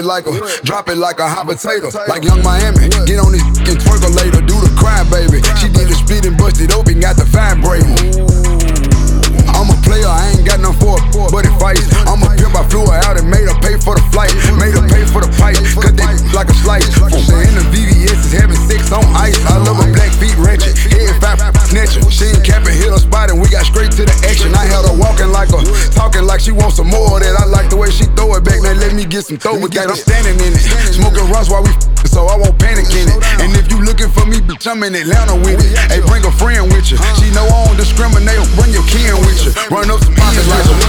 It like a, drop it like a hot potato. Like Yung Miami, get on this and twerk later, do the crime, baby. She did the split and busted open, got the vibrating. I'm a player, I ain't got nothing for it, but fights. I'm a pimp, I flew her out and made her pay for the flight. Made her pay for the pipe, cut that like a slice. In the VVS is having sex on ice. I love a black feet wrenching, head fat snatching. She ain't capping, hit her spot, and we got straight to the action. I had her walking like a, talking like she wants some more that. Get some throw with that. I'm standing in it, smoking runs while we so I won't panic in it. And if you looking for me, bitch, I'm in Atlanta with it. Hey, bring a friend with you. She know I don't discriminate, bring your kin with you. Run up some it like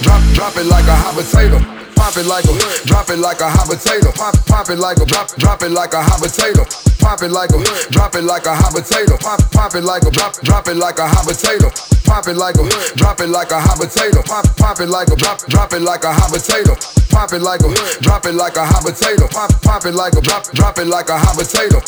drop, drop it like a hot potato pop it like a, drop it like a hot potato. Pop, pop it like a, drop, drop it like a hot potato. Pop it like a, drop it like a hot potato. Pop, pop it like a, drop, drop it like a hot potato. Pop it like a, drop it like a hot potato. Pop, pop it like a, drop, drop it like a hot potato. Pop it like a, drop it like a hot potato. Pop, pop it like a, drop, drop it like a hot potato.